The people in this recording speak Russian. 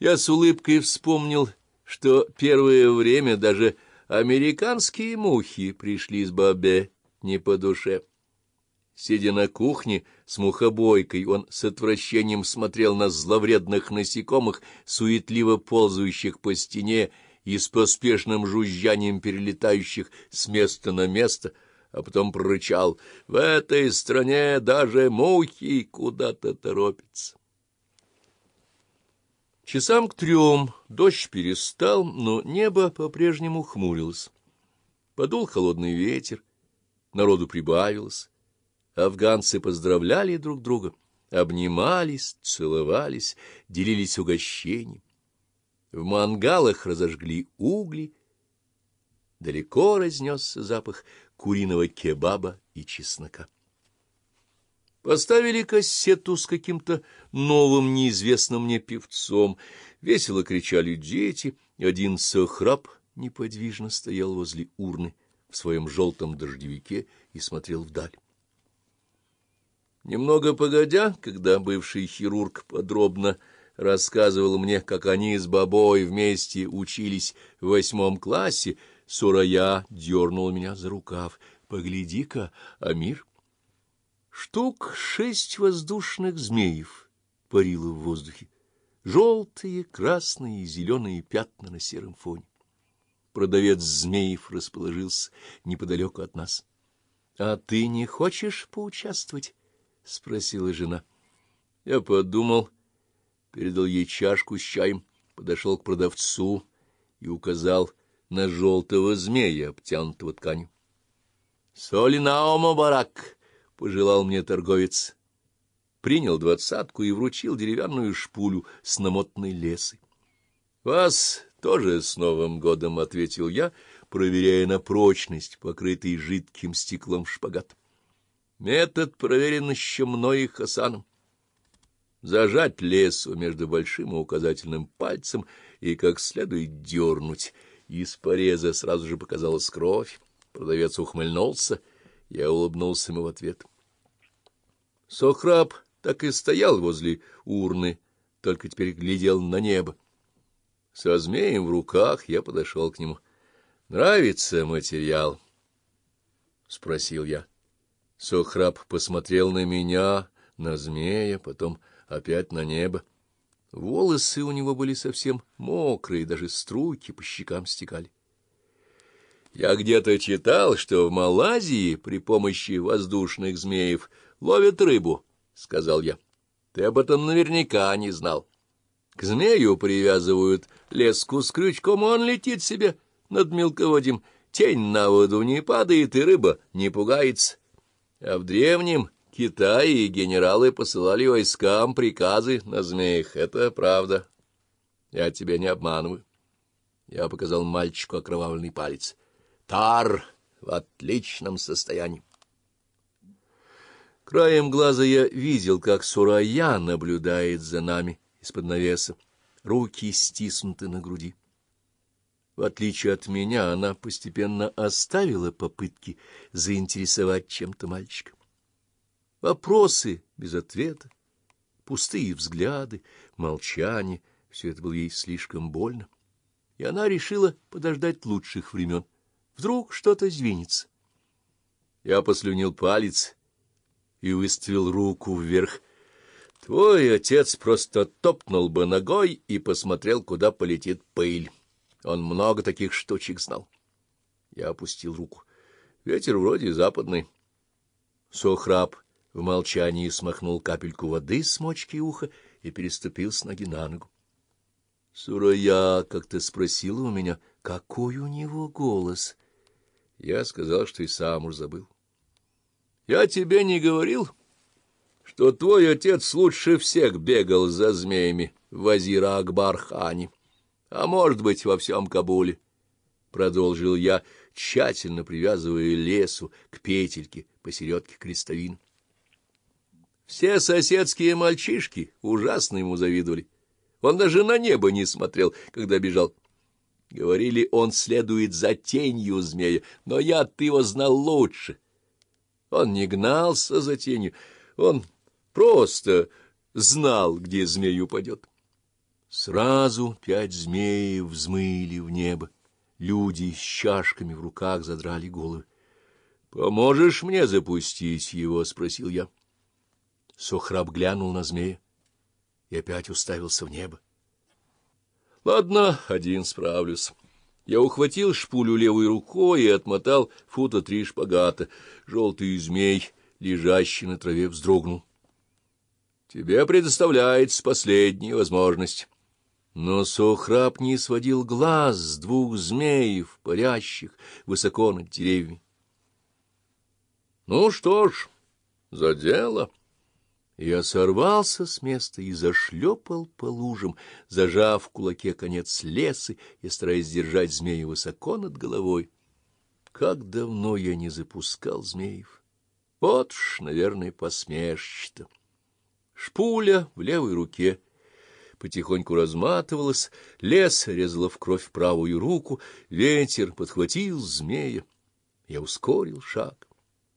Я с улыбкой вспомнил, что первое время даже американские мухи пришли с Бабе не по душе. Сидя на кухне с мухобойкой, он с отвращением смотрел на зловредных насекомых, суетливо ползающих по стене и с поспешным жужжанием перелетающих с места на место, а потом прорычал «В этой стране даже мухи куда-то торопятся». Часам к трем дождь перестал, но небо по-прежнему хмурилось. Подул холодный ветер, народу прибавилось. Афганцы поздравляли друг друга, обнимались, целовались, делились угощением. В мангалах разожгли угли, далеко разнесся запах куриного кебаба и чеснока. Поставили кассету с каким-то новым, неизвестным мне певцом. Весело кричали дети. Один сохраб неподвижно стоял возле урны в своем желтом дождевике и смотрел вдаль. Немного погодя, когда бывший хирург подробно рассказывал мне, как они с бабой вместе учились в восьмом классе, Сурая дернул меня за рукав. «Погляди-ка, Амир!» Штук шесть воздушных змеев парило в воздухе. Желтые, красные и зеленые пятна на сером фоне. Продавец змеев расположился неподалеку от нас. — А ты не хочешь поучаствовать? — спросила жена. Я подумал, передал ей чашку с чаем, подошел к продавцу и указал на желтого змея, обтянутого тканью. — Солинаома барак! Пожелал мне торговец. Принял двадцатку и вручил деревянную шпулю с намотанной лесой. — Вас тоже с Новым годом, — ответил я, проверяя на прочность, покрытый жидким стеклом шпагат. Метод проверен еще мной и Хасаном. Зажать лесу между большим и указательным пальцем и как следует дернуть. Из пореза сразу же показалась кровь. Продавец ухмыльнулся — я улыбнулся ему в ответ. Сохраб так и стоял возле урны, только теперь глядел на небо. Со змеем в руках я подошел к нему. — Нравится материал? — спросил я. Сохраб посмотрел на меня, на змея, потом опять на небо. Волосы у него были совсем мокрые, даже струйки по щекам стекали. Я где-то читал, что в Малайзии при помощи воздушных змеев ловят рыбу, — сказал я. Ты об этом наверняка не знал. К змею привязывают леску с крючком, он летит себе над мелководьем. Тень на воду не падает, и рыба не пугается. А в древнем Китае генералы посылали войскам приказы на змеях. Это правда. Я тебя не обманываю. Я показал мальчику окровавленный палец. Тар в отличном состоянии. Краем глаза я видел, как Сурая наблюдает за нами из-под навеса, руки стиснуты на груди. В отличие от меня, она постепенно оставила попытки заинтересовать чем-то мальчика. Вопросы без ответа, пустые взгляды, молчание — все это было ей слишком больно, и она решила подождать лучших времен — Вдруг что-то сдвинется. Я послюнил палец и выставил руку вверх. Твой отец просто топнул бы ногой и посмотрел, куда полетит пыль. Он много таких штучек знал. Я опустил руку. Ветер вроде западный. Сохраб в молчании смахнул капельку воды с мочки уха и переступил с ноги на ногу. Сурая как-то спросила у меня, какой у него голос — я сказал, что и сам уж забыл. — Я тебе не говорил, что твой отец лучше всех бегал за змеями Вазира Акбар-хане, а может быть, во всем Кабуле? — продолжил я, тщательно привязывая лесу к петельке посередке крестовин. Все соседские мальчишки ужасно ему завидовали. Он даже на небо не смотрел, когда бежал. Говорили, он следует за тенью змея, но я-то его знал лучше. Он не гнался за тенью, он просто знал, где змей упадет. Сразу пять змеев взмыли в небо. Люди с чашками в руках задрали головы. — Поможешь мне запустить его? — спросил я. Сохраб глянул на змея и опять уставился в небо. — Ладно, один справлюсь. Я ухватил шпулю левой рукой и отмотал фута три шпагата. Желтый змей, лежащий на траве, вздрогнул. — Тебе предоставляется последняя возможность. Но Сохраб не сводил глаз с двух змеев, парящих высоко над деревьями. — Ну что ж, за дело. Я сорвался с места и зашлепал по лужам, зажав в кулаке конец леса и стараясь держать змея высоко над головой. Как давно я не запускал змеев! Вот ж, наверное, посмешище-то. Шпуля в левой руке потихоньку разматывалась, лес резала в кровь правую руку, ветер подхватил змея. Я ускорил шаг.